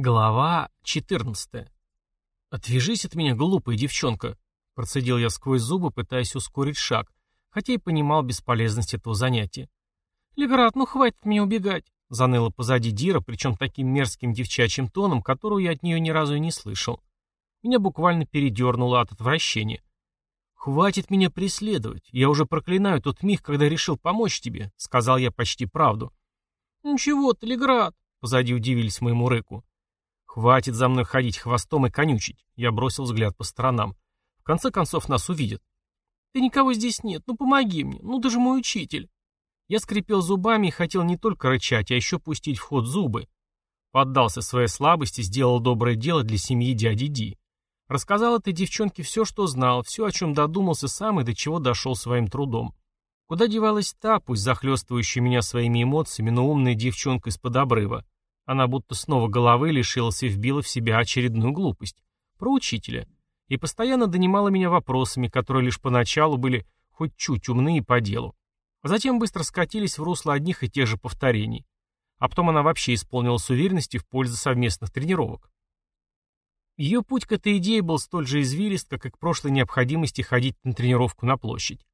Глава 14. «Отвяжись от меня, глупая девчонка», — процедил я сквозь зубы, пытаясь ускорить шаг, хотя и понимал бесполезность этого занятия. «Леград, ну хватит мне убегать», — заныла позади Дира, причем таким мерзким девчачьим тоном, которого я от нее ни разу и не слышал. Меня буквально передернуло от отвращения. «Хватит меня преследовать, я уже проклинаю тот миг, когда решил помочь тебе», — сказал я почти правду. «Ничего ты, Леград», — позади удивились моему рыку. «Хватит за мной ходить хвостом и конючить!» Я бросил взгляд по сторонам. «В конце концов нас увидят». «Да никого здесь нет, ну помоги мне, ну ты же мой учитель!» Я скрипел зубами и хотел не только рычать, а еще пустить в ход зубы. Поддался своей слабости, сделал доброе дело для семьи дяди Ди. Рассказал этой девчонке все, что знал, все, о чем додумался сам и до чего дошел своим трудом. Куда девалась та, пусть захлестывающая меня своими эмоциями, но умная девчонка из-под обрыва? Она будто снова головы лишилась и вбила в себя очередную глупость. Про учителя. И постоянно донимала меня вопросами, которые лишь поначалу были хоть чуть умные по делу. А затем быстро скатились в русло одних и тех же повторений. А потом она вообще исполнилась уверенности в пользу совместных тренировок. Ее путь к этой идее был столь же извилист, как и к прошлой необходимости ходить на тренировку на площадь.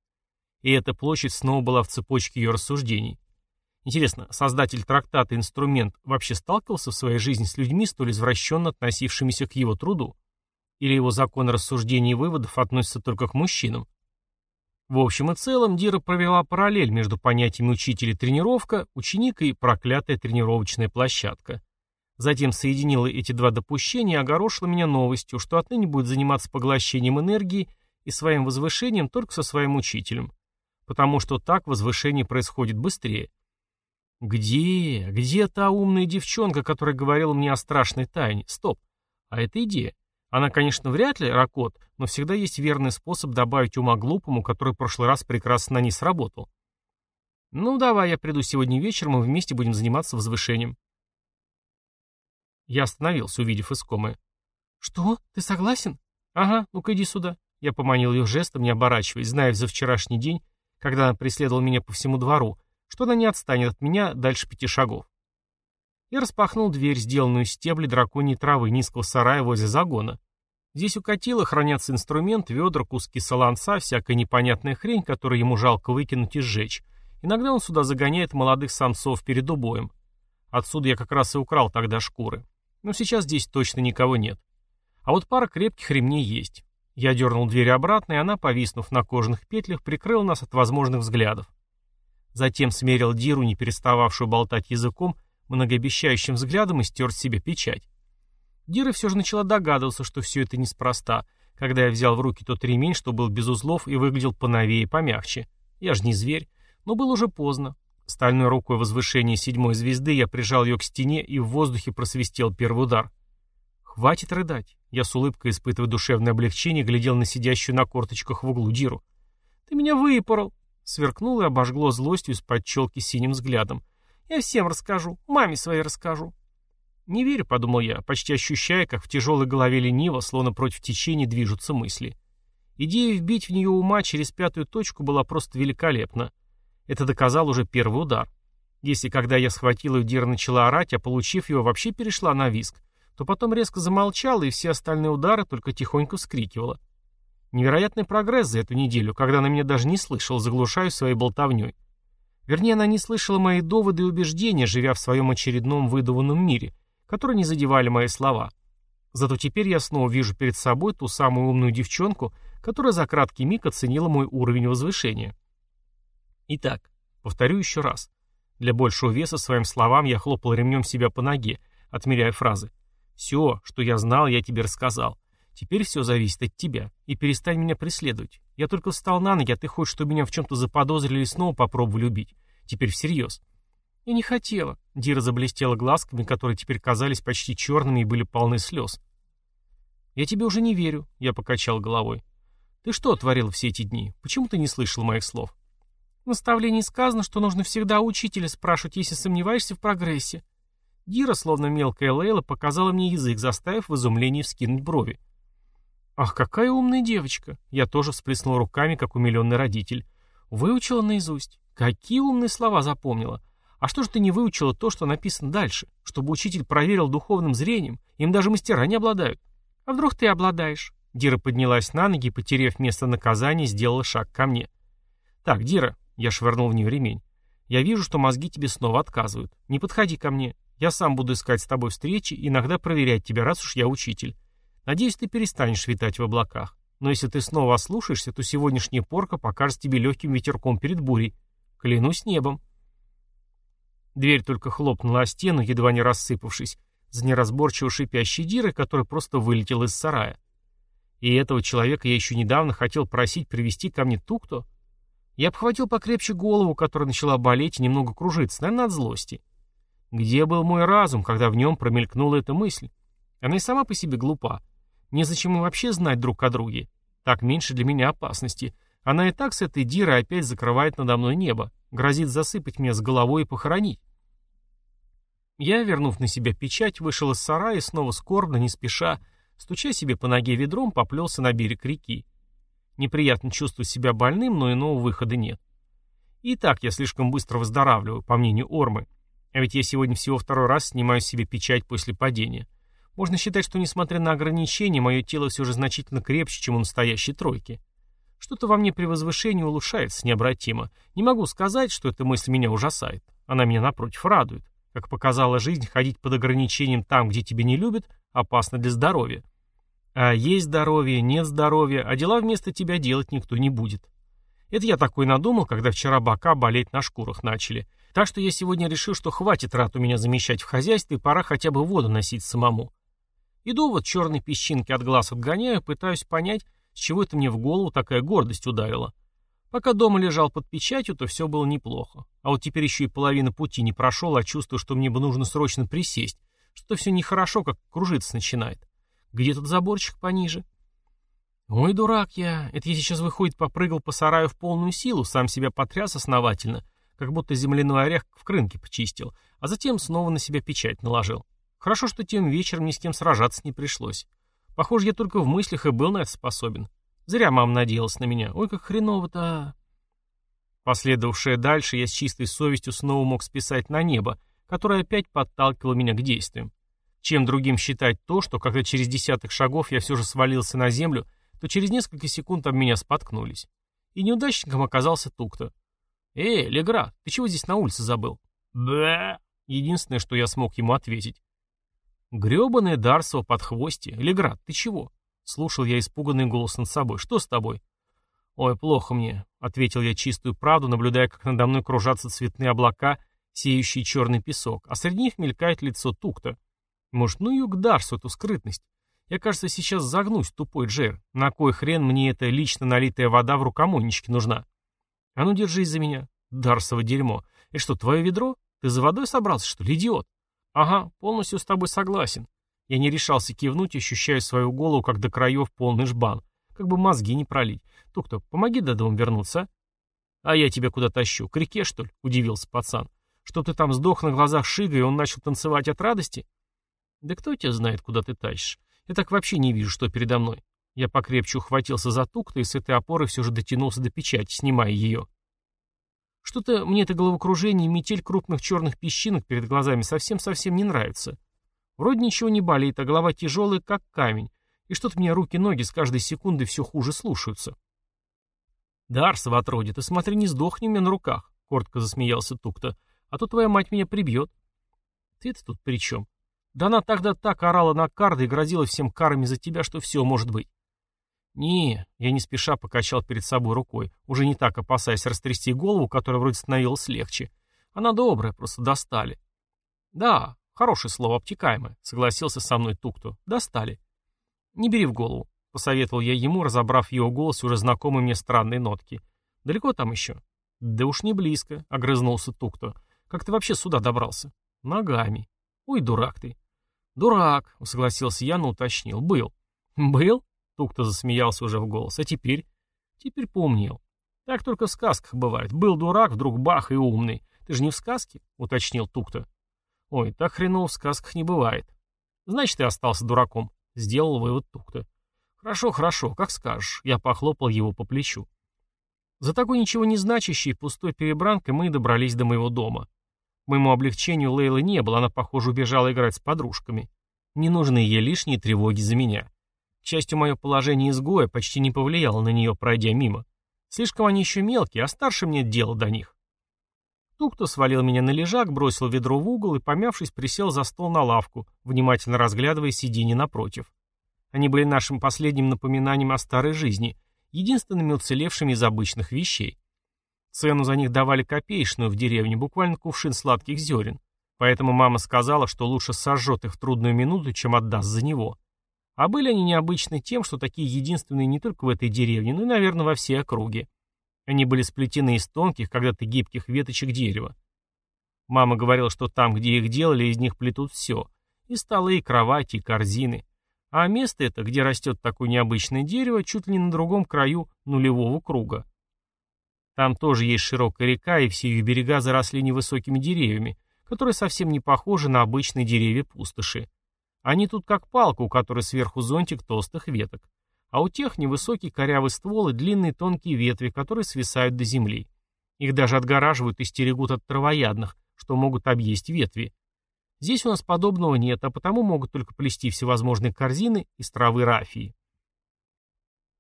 И эта площадь снова была в цепочке ее рассуждений. Интересно, создатель трактата «Инструмент» вообще сталкивался в своей жизни с людьми, столь извращенно относившимися к его труду? Или его закон рассуждений и выводов относится только к мужчинам? В общем и целом, Дира провела параллель между понятиями учитель и тренировка, ученик и проклятая тренировочная площадка. Затем соединила эти два допущения и огорошила меня новостью, что отныне будет заниматься поглощением энергии и своим возвышением только со своим учителем. Потому что так возвышение происходит быстрее. Где? Где та умная девчонка, которая говорила мне о страшной тайне? Стоп. А это идея. Она, конечно, вряд ли ракот, но всегда есть верный способ добавить ума глупому, который в прошлый раз прекрасно на ней сработал. Ну, давай, я приду сегодня вечером, и вместе будем заниматься возвышением. Я остановился, увидев искомое. «Что? Ты согласен?» «Ага, ну-ка иди сюда». Я поманил ее жестом, не оборачиваясь, зная за вчерашний день, когда она преследовала меня по всему двору, что она не отстанет от меня дальше пяти шагов. Я распахнул дверь, сделанную из стеблей драконьей травы низкого сарая возле загона. Здесь у Катила хранятся инструмент, ведра, куски солонца, всякая непонятная хрень, которую ему жалко выкинуть и сжечь. Иногда он сюда загоняет молодых самцов перед убоем. Отсюда я как раз и украл тогда шкуры. Но сейчас здесь точно никого нет. А вот пара крепких ремней есть. Я дернул дверь обратно, и она, повиснув на кожаных петлях, прикрыла нас от возможных взглядов. Затем смерил Диру, не перестававшую болтать языком, многообещающим взглядом и стер себе печать. Дира все же начала догадываться, что все это неспроста, когда я взял в руки тот ремень, что был без узлов и выглядел поновее и помягче. Я же не зверь, но было уже поздно. Стальной рукой возвышения седьмой звезды я прижал ее к стене и в воздухе просвистел первый удар. «Хватит рыдать!» Я с улыбкой, испытывая душевное облегчение, глядел на сидящую на корточках в углу Диру. «Ты меня выпорол!» Сверкнуло и обожгло злостью из-под челки синим взглядом. «Я всем расскажу, маме своей расскажу». «Не верю», — подумал я, почти ощущая, как в тяжелой голове лениво, словно против течения, движутся мысли. Идея вбить в нее ума через пятую точку была просто великолепна. Это доказал уже первый удар. Если когда я схватил ее, Дира начала орать, а получив его, вообще перешла на виск, то потом резко замолчала и все остальные удары только тихонько вскрикивала. Невероятный прогресс за эту неделю, когда она меня даже не слышала, заглушаю своей болтовней. Вернее, она не слышала мои доводы и убеждения, живя в своем очередном выдуманном мире, которые не задевали мои слова. Зато теперь я снова вижу перед собой ту самую умную девчонку, которая за краткий миг оценила мой уровень возвышения. Итак, повторю еще раз. Для большего веса своим словам я хлопал ремнем себя по ноге, отмеряя фразы. «Все, что я знал, я тебе рассказал. Теперь все зависит от тебя. И перестань меня преследовать. Я только встал на ноги, а ты хочешь, чтобы меня в чем-то заподозрили и снова попробовали убить. Теперь всерьез. Я не хотела. Дира заблестела глазками, которые теперь казались почти черными и были полны слез. Я тебе уже не верю, я покачал головой. Ты что творил все эти дни? Почему ты не слышал моих слов? В наставлении сказано, что нужно всегда учителя спрашивать, если сомневаешься в прогрессе. Дира, словно мелкая Лейла, показала мне язык, заставив в изумлении вскинуть брови. «Ах, какая умная девочка!» Я тоже всплеснул руками, как умиленный родитель. «Выучила наизусть. Какие умные слова запомнила. А что же ты не выучила то, что написано дальше, чтобы учитель проверил духовным зрением? Им даже мастера не обладают. А вдруг ты обладаешь? Дира поднялась на ноги и, потеряв место наказания, сделала шаг ко мне. Так, Дира, я швырнул в нее ремень. Я вижу, что мозги тебе снова отказывают. Не подходи ко мне. Я сам буду искать с тобой встречи, иногда проверять тебя, раз уж я учитель. Надеюсь, ты перестанешь витать в облаках. Но если ты снова ослушаешься, то сегодняшняя порка покажет тебе легким ветерком перед бурей. Клянусь небом. Дверь только хлопнула о стену, едва не рассыпавшись, за неразборчиво шипящей дирой, которая просто вылетела из сарая. И этого человека я еще недавно хотел просить привести ко мне ту-кто. Я обхватил покрепче голову, которая начала болеть и немного кружиться, наверное, от злости. Где был мой разум, когда в нем промелькнула эта мысль? Она и сама по себе глупа. Незачем им вообще знать друг о друге. Так меньше для меня опасности. Она и так с этой дирой опять закрывает надо мной небо. Грозит засыпать меня с головой и похоронить. Я, вернув на себя печать, вышел из сарая и снова скорбно, не спеша, стуча себе по ноге ведром, поплелся на берег реки. Неприятно чувствовать себя больным, но иного выхода нет. И так я слишком быстро выздоравливаю, по мнению Ормы. А ведь я сегодня всего второй раз снимаю себе печать после падения. Можно считать, что несмотря на ограничения, мое тело все же значительно крепче, чем у настоящей тройки. Что-то во мне при возвышении улучшается необратимо. Не могу сказать, что эта мысль меня ужасает. Она меня, напротив, радует. Как показала жизнь, ходить под ограничением там, где тебя не любят, опасно для здоровья. А есть здоровье, нет здоровья, а дела вместо тебя делать никто не будет. Это я такой надумал, когда вчера бока болеть на шкурах начали. Так что я сегодня решил, что хватит рад у меня замещать в хозяйстве, пора хотя бы воду носить самому. Иду вот черные песчинки от глаз отгоняю, пытаюсь понять, с чего это мне в голову такая гордость ударила. Пока дома лежал под печатью, то все было неплохо. А вот теперь еще и половина пути не прошел, а чувствую, что мне бы нужно срочно присесть. Что-то все нехорошо, как кружиться начинает. Где тут заборчик пониже? Ой, дурак я. Это я сейчас, выходит, попрыгал по сараю в полную силу, сам себя потряс основательно, как будто земляной орех в крынке почистил, а затем снова на себя печать наложил. Хорошо, что тем вечером ни с кем сражаться не пришлось. Похоже, я только в мыслях и был на это способен. Зря мама надеялась на меня. Ой, как хреново-то. А. Последовавшее дальше я с чистой совестью снова мог списать на небо, которое опять подталкивало меня к действиям. Чем другим считать то, что когда через десятых шагов я все же свалился на землю, то через несколько секунд об меня споткнулись. И неудачником оказался Тукта. «Эй, Легра, ты чего здесь на улице забыл?» «Бэ!» Единственное, что я смог ему ответить. «Гребаное Дарсово под хвости. Леград, ты чего?» Слушал я испуганный голос над собой. «Что с тобой?» «Ой, плохо мне», — ответил я чистую правду, наблюдая, как надо мной кружатся цветные облака, сеющие черный песок, а среди них мелькает лицо Тукта. Может, ну ее к Дарсу, эту скрытность. Я, кажется, сейчас загнусь, тупой Джер. На кой хрен мне эта лично налитая вода в рукомойничке нужна? А ну, держись за меня. Дарсово дерьмо. И что, твое ведро? Ты за водой собрался, что ли, идиот? Ага, полностью с тобой согласен. Я не решался кивнуть, ощущая свою голову, как до краев полный жбан. Как бы мозги не пролить. Тук-то, помоги до дома вернуться, а? А я тебя куда тащу? К реке, что ли? Удивился пацан. Что ты там сдох на глазах Шига, и он начал танцевать от радости? Да кто тебя знает, куда ты тащишь? Я так вообще не вижу, что передо мной. Я покрепче ухватился за тук-то и с этой опорой все же дотянулся до печати, снимая ее. Что-то мне это головокружение и метель крупных черных песчинок перед глазами совсем-совсем не нравится. Вроде ничего не болит, а голова тяжелая, как камень. И что-то мне руки-ноги с каждой секундой все хуже слушаются. «Да, Арс, в отродье, ты смотри, не сдохни меня на руках», — коротко засмеялся Тукта. «А то твоя мать меня прибьет». «Ты-то тут при чем?» Да она тогда так орала на карды и грозила всем карами за тебя, что все может быть. Не, я не спеша покачал перед собой рукой, уже не так опасаясь растрясти голову, которая вроде становилась легче. Она добрая, просто достали. Да, хорошее слово, обтекаемое, согласился со мной Тукту. Достали. Не бери в голову, посоветовал я ему, разобрав его голосе уже знакомые мне странные нотки. Далеко там еще? Да уж не близко, огрызнулся Тукту. Как ты вообще сюда добрался? Ногами. Ой, дурак ты. «Дурак», — согласился я, но уточнил. «Был». «Был?» — Тук-то засмеялся уже в голос. «А теперь?» «Теперь поумнел. Так только в сказках бывает. Был дурак, вдруг бах и умный. Ты же не в сказке?» — уточнил Тук-то. «Ой, так хреново в сказках не бывает». «Значит, ты остался дураком», — сделал вывод Тук-то. «Хорошо, хорошо, как скажешь». Я похлопал его по плечу. За такой ничего не значащей пустой перебранкой мы добрались до моего дома. К моему облегчению Лейлы не было, она, похоже, убежала играть с подружками. Не нужны ей лишние тревоги за меня. К счастью, мое положение изгоя почти не повлияло на нее, пройдя мимо. Слишком они еще мелкие, а старшим нет дела до них. Тук-то свалил меня на лежак, бросил ведро в угол и, помявшись, присел за стол на лавку, внимательно разглядывая сиденье напротив. Они были нашим последним напоминанием о старой жизни, единственными уцелевшими из обычных вещей. Цену за них давали копеечную в деревне, буквально кувшин сладких зерен. Поэтому мама сказала, что лучше сожжет их в трудную минуту, чем отдаст за него. А были они необычны тем, что такие единственные не только в этой деревне, но и, наверное, во всей округе. Они были сплетены из тонких, когда-то гибких веточек дерева. Мама говорила, что там, где их делали, из них плетут все. И столы, и кровати, и корзины. А место это, где растет такое необычное дерево, чуть ли не на другом краю нулевого круга. Там тоже есть широкая река, и все ее берега заросли невысокими деревьями, которые совсем не похожи на обычные деревья пустоши. Они тут как палка, у которой сверху зонтик толстых веток а у тех невысокий корявый ствол и длинные тонкие ветви, которые свисают до земли. Их даже отгораживают и стерегут от травоядных, что могут объесть ветви. Здесь у нас подобного нет, а потому могут только плести всевозможные корзины из травы рафии.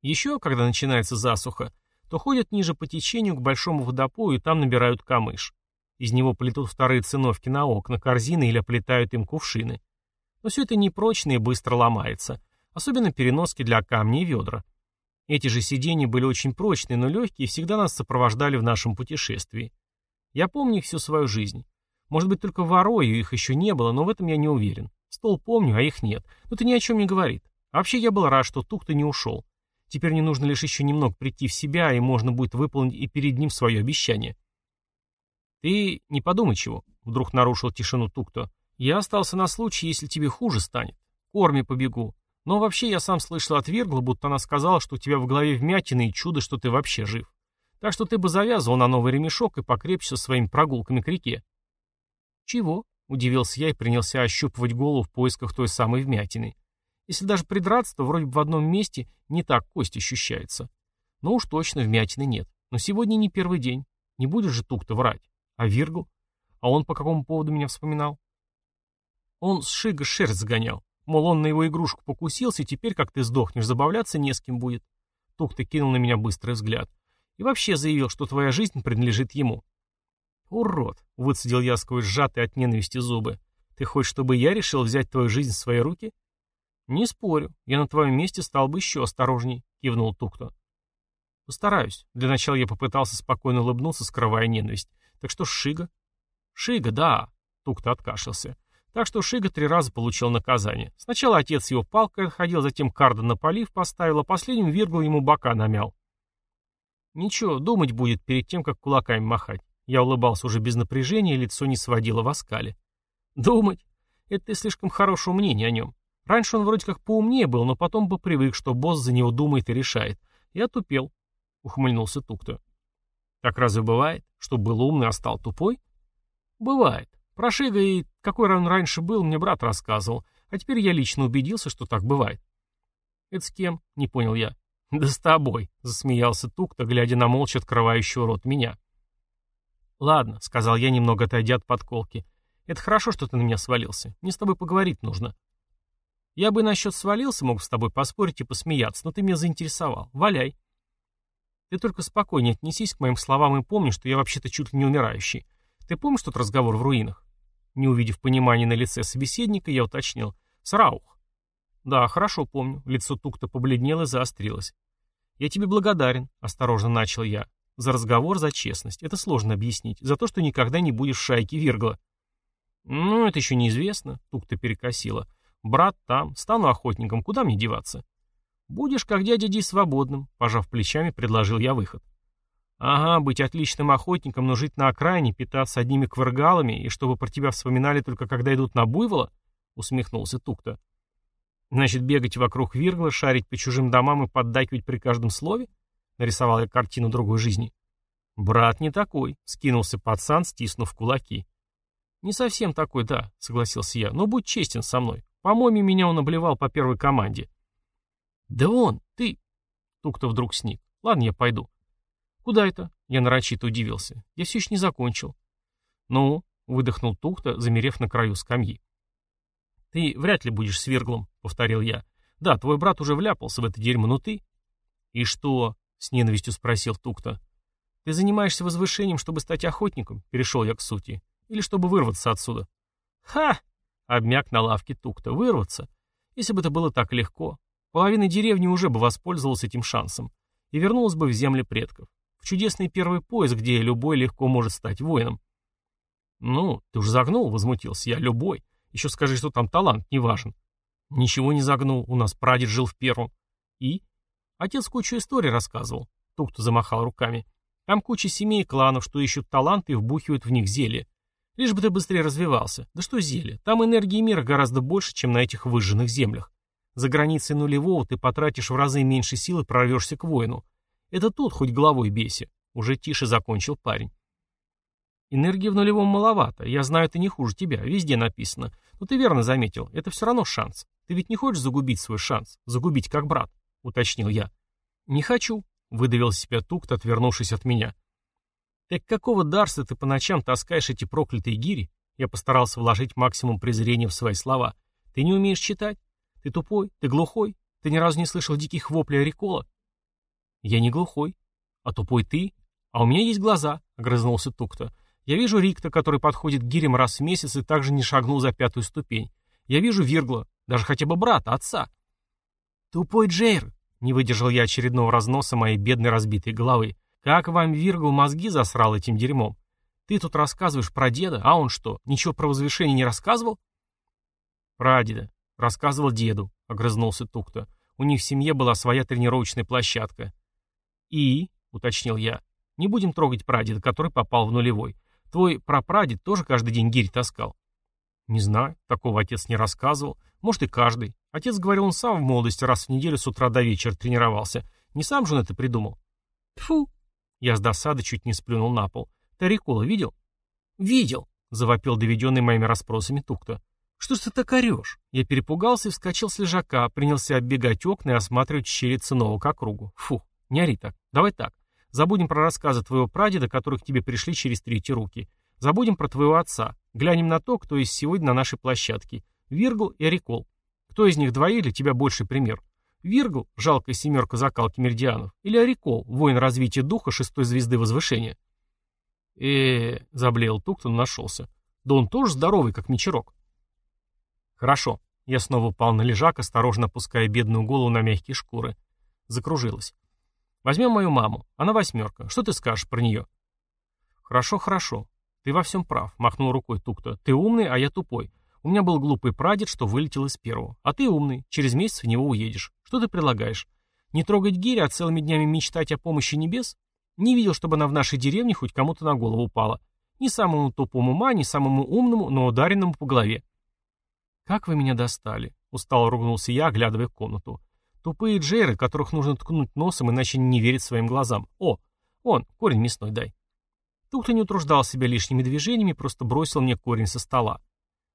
Еще, когда начинается засуха, то ходят ниже по течению к большому водопою и там набирают камыш. Из него плетут вторые циновки на окна, корзины или оплетают им кувшины. Но все это непрочно и быстро ломается – особенно переноски для камней и ведра. Эти же сиденья были очень прочные, но легкие и всегда нас сопровождали в нашем путешествии. Я помню их всю свою жизнь. Может быть, только ворою их еще не было, но в этом я не уверен. Стол помню, а их нет. Но это ни о чем не говорит. А вообще я был рад, что Тук-то не ушел. Теперь мне нужно лишь еще немного прийти в себя, и можно будет выполнить и перед ним свое обещание. «Ты не подумай чего», — вдруг нарушил тишину Тукто. «Я остался на случай, если тебе хуже станет. Корми побегу. Но вообще я сам слышал от Вергла, будто она сказала, что у тебя в голове вмятины и чудо, что ты вообще жив. Так что ты бы завязывал на новый ремешок и покрепче со своими прогулками к реке. Чего? Удивился я и принялся ощупывать голову в поисках той самой вмятины. Если даже придраться, то вроде бы в одном месте не так кость ощущается. Но уж точно вмятины нет. Но сегодня не первый день. Не будешь же тук-то врать. А Виргл? А он по какому поводу меня вспоминал? Он с Шига шерсть сгонял. Мол, он на его игрушку покусился, и теперь, как ты сдохнешь, забавляться не с кем будет. Тук-то кинул на меня быстрый взгляд. И вообще заявил, что твоя жизнь принадлежит ему. «Урод!» — выцедил я сквозь сжатые от ненависти зубы. «Ты хочешь, чтобы я решил взять твою жизнь в свои руки?» «Не спорю. Я на твоем месте стал бы еще осторожней», — кивнул Тукто. «Постараюсь». Для начала я попытался спокойно улыбнуться, скрывая ненависть. «Так что Шига?» «Шига, да», — Тукто откашлялся. Так что Шига три раза получил наказание. Сначала отец его палкой отходил, затем Карда на полив поставил, а последним Виргл ему бока намял. Ничего, думать будет перед тем, как кулаками махать. Я улыбался уже без напряжения, лицо не сводило в оскале. Думать? Это ты слишком хорошего мнения о нем. Раньше он вроде как поумнее был, но потом бы привык, что босс за него думает и решает. И отупел. Ухмыльнулся Тукто. Так разве бывает, что был умный, а стал тупой? Бывает. Про Шига и какой он раньше был, мне брат рассказывал, а теперь я лично убедился, что так бывает. «Это с кем?» — не понял я. «Да с тобой», — засмеялся Тукта, глядя на молча открывающего рот меня. «Ладно», — сказал я, немного отойдя от подколки. «Это хорошо, что ты на меня свалился. Мне с тобой поговорить нужно». «Я бы насчет свалился, мог с тобой поспорить и посмеяться, но ты меня заинтересовал. Валяй». «Ты только спокойнее отнесись к моим словам и помни, что я вообще-то чуть ли не умирающий. Ты помнишь тот разговор в руинах?» Не увидев понимания на лице собеседника, я уточнил. «Сраух». «Да, хорошо помню». Лицо Тукта побледнело и заострилось. «Я тебе благодарен», — осторожно начал я. «За разговор, за честность. Это сложно объяснить. За то, что никогда не будешь в шайке Виргла». «Ну, это еще неизвестно», — Тукта перекосила. «Брат там. Стану охотником. Куда мне деваться?» «Будешь, как дядя Ди, свободным», — пожав плечами, предложил я выход. Ага, быть отличным охотником, но жить на окраине, питаться одними кваргалами, и чтобы про тебя вспоминали только когда идут на буйвола? Усмехнулся Тукта. Значит, бегать вокруг Виргла, шарить по чужим домам и поддакивать при каждом слове? Нарисовал я картину другой жизни. Брат не такой, скинулся пацан, стиснув кулаки. Не совсем такой, да, согласился я, но будь честен со мной. По-моему, меня он обливал по первой команде. Да он, ты... Тукта вдруг сник. Ладно, я пойду. «Куда это?» Я нарочито удивился. «Я все еще не закончил». «Ну?» — выдохнул Тухта, замерев на краю скамьи. «Ты вряд ли будешь свирглом», — повторил я. «Да, твой брат уже вляпался в это дерьмо, но ты...» «И что?» — с ненавистью спросил Тухта. «Ты занимаешься возвышением, чтобы стать охотником?» — перешел я к сути. «Или чтобы вырваться отсюда?» «Ха!» — обмяк на лавке Тухта. «Вырваться? Если бы это было так легко. Половина деревни уже бы воспользовалась этим шансом и вернулась бы в земли предков. В чудесный первый пояс, где любой легко может стать воином. «Ну, ты уж загнул», — возмутился я, — «любой. Еще скажи, что там талант не важен». «Ничего не загнул, у нас прадед жил в первом». «И?» Отец кучу историй рассказывал. Тук-то замахал руками. Там куча семей и кланов, что ищут таланты и вбухивают в них зелье. Лишь бы ты быстрее развивался. Да что зелье? Там энергии мира гораздо больше, чем на этих выжженных землях. За границей нулевого ты потратишь в разы меньше сил и прорвешься к воину. Это тут хоть головой бейся. Уже тише закончил парень. Энергии в нулевом маловато. Я знаю, это не хуже тебя. Везде написано. Но ты верно заметил. Это все равно шанс. Ты ведь не хочешь загубить свой шанс? Загубить как брат, уточнил я. Не хочу, выдавил себя Тукт, отвернувшись от меня. Так какого дарства ты по ночам таскаешь эти проклятые гири? Я постарался вложить максимум презрения в свои слова. Ты не умеешь читать? Ты тупой? Ты глухой? Ты ни разу не слышал диких воплей Рикола? Я не глухой. А тупой ты? А у меня есть глаза, огрызнулся Тукта. Я вижу Рикта, который подходит к гирям раз в месяц и также не шагнул за пятую ступень. Я вижу Виргла, даже хотя бы брата, отца. Тупой Джейр, не выдержал я очередного разноса моей бедной разбитой головы. Как вам Виргл мозги засрал этим дерьмом? Ты тут рассказываешь про деда, а он что, ничего про возвышение не рассказывал? Прадеда. Рассказывал деду, огрызнулся Тукта. У них в семье была своя тренировочная площадка. И, уточнил я, не будем трогать прадеда, который попал в нулевой. Твой прапрадед тоже каждый день гирь таскал? Не знаю, такого отец не рассказывал. Может и каждый. Отец говорил, он сам в молодости раз в неделю с утра до вечера тренировался. Не сам же он это придумал. Фу. Я с досады чуть не сплюнул на пол. Ты Рикола видел? Видел, завопил доведенный моими расспросами Тукта. Что ж ты так орешь? Я перепугался и вскочил с лежака, принялся оббегать окна и осматривать щели циновок округу. Фу, не ори так. Давай так. Забудем про рассказы твоего прадеда, которые к тебе пришли через третьи руки. Забудем про твоего отца. Глянем на то, кто есть сегодня на нашей площадке. Виргл и Арикол. Кто из них двоих для тебя больший пример? Виргл, жалкая семерка закалки меридианов, или Арикол, воин развития духа шестой звезды возвышения? э заблеял Туктон, нашелся. Да он тоже здоровый, как мечерок. Хорошо. Я снова упал на лежак, осторожно опуская бедную голову на мягкие шкуры. Закружилась. Возьмем мою маму. Она восьмерка. Что ты скажешь про нее? Хорошо, хорошо. Ты во всем прав, махнул рукой Тукта. Ты умный, а я тупой. У меня был глупый прадед, что вылетел из первого. А ты умный. Через месяц в него уедешь. Что ты предлагаешь? Не трогать гири, а целыми днями мечтать о помощи небес? Не видел, чтобы она в нашей деревне хоть кому-то на голову упала. Ни самому тупому ума, ни самому умному, но ударенному по голове. «Как вы меня достали!» — устало ругнулся я, оглядывая комнату. Тупые джейры, которых нужно ткнуть носом, иначе не верить своим глазам. О, он, корень мясной дай. Тут и не утруждал себя лишними движениями, просто бросил мне корень со стола.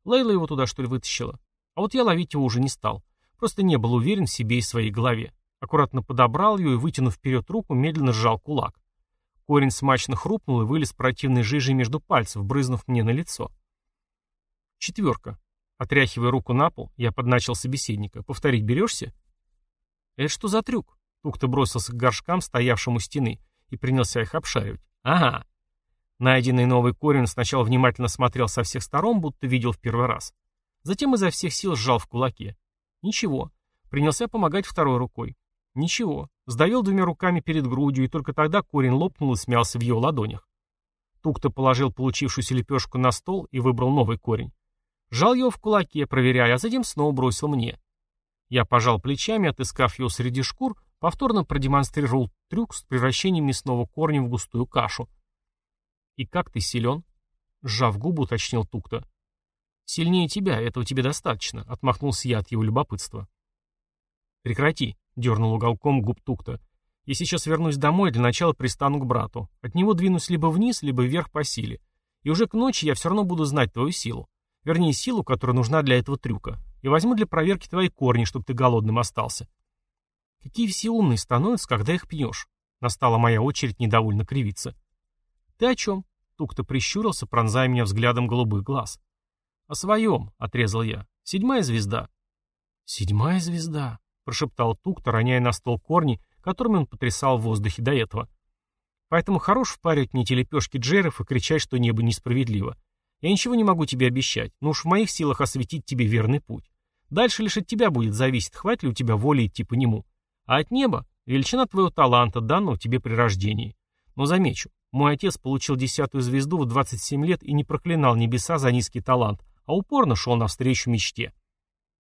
Лейла его туда, что ли, вытащила? А вот я ловить его уже не стал. Просто не был уверен в себе и своей голове. Аккуратно подобрал ее и, вытянув вперед руку, медленно сжал кулак. Корень смачно хрупнул и вылез противной жижей между пальцев, брызнув мне на лицо. Четверка. Отряхивая руку на пол, я подначил собеседника. «Повторить берешься?» «Это что за трюк?» Тук-то бросился к горшкам, стоявшим у стены, и принялся их обшаривать. «Ага». Найденный новый корень сначала внимательно смотрел со всех сторон, будто видел в первый раз. Затем изо всех сил сжал в кулаке. Ничего. Принялся помогать второй рукой. Ничего. Сдавил двумя руками перед грудью, и только тогда корень лопнул и смялся в его ладонях. Тук-то положил получившуюся лепешку на стол и выбрал новый корень. Жал его в кулаке, проверяя, а затем снова бросил мне. Я пожал плечами, отыскав его среди шкур, повторно продемонстрировал трюк с превращением мясного корня в густую кашу. «И как ты силен?» — сжав губу, уточнил Тукта. «Сильнее тебя, этого тебе достаточно», — отмахнулся я от его любопытства. «Прекрати», — дернул уголком губ Тукта. «Я сейчас вернусь домой и для начала пристану к брату. От него двинусь либо вниз, либо вверх по силе. И уже к ночи я все равно буду знать твою силу. Вернее, силу, которая нужна для этого трюка и возьму для проверки твои корни, чтобы ты голодным остался. Какие все умные становятся, когда их пьешь. Настала моя очередь недовольно кривиться. Ты о чем? Тук-то прищурился, пронзая меня взглядом голубых глаз. «О своем», — отрезал я. «Седьмая звезда». «Седьмая звезда», — прошептал Тук-то, роняя на стол корни, которыми он потрясал в воздухе до этого. «Поэтому хорош впаривать мне телепешки джеров и кричать, что небо несправедливо. Я ничего не могу тебе обещать, но уж в моих силах осветить тебе верный путь. Дальше лишь от тебя будет зависеть, хватит ли у тебя воли идти по нему. А от неба — величина твоего таланта, данного тебе при рождении. Но замечу, мой отец получил десятую звезду в 27 лет и не проклинал небеса за низкий талант, а упорно шел навстречу мечте.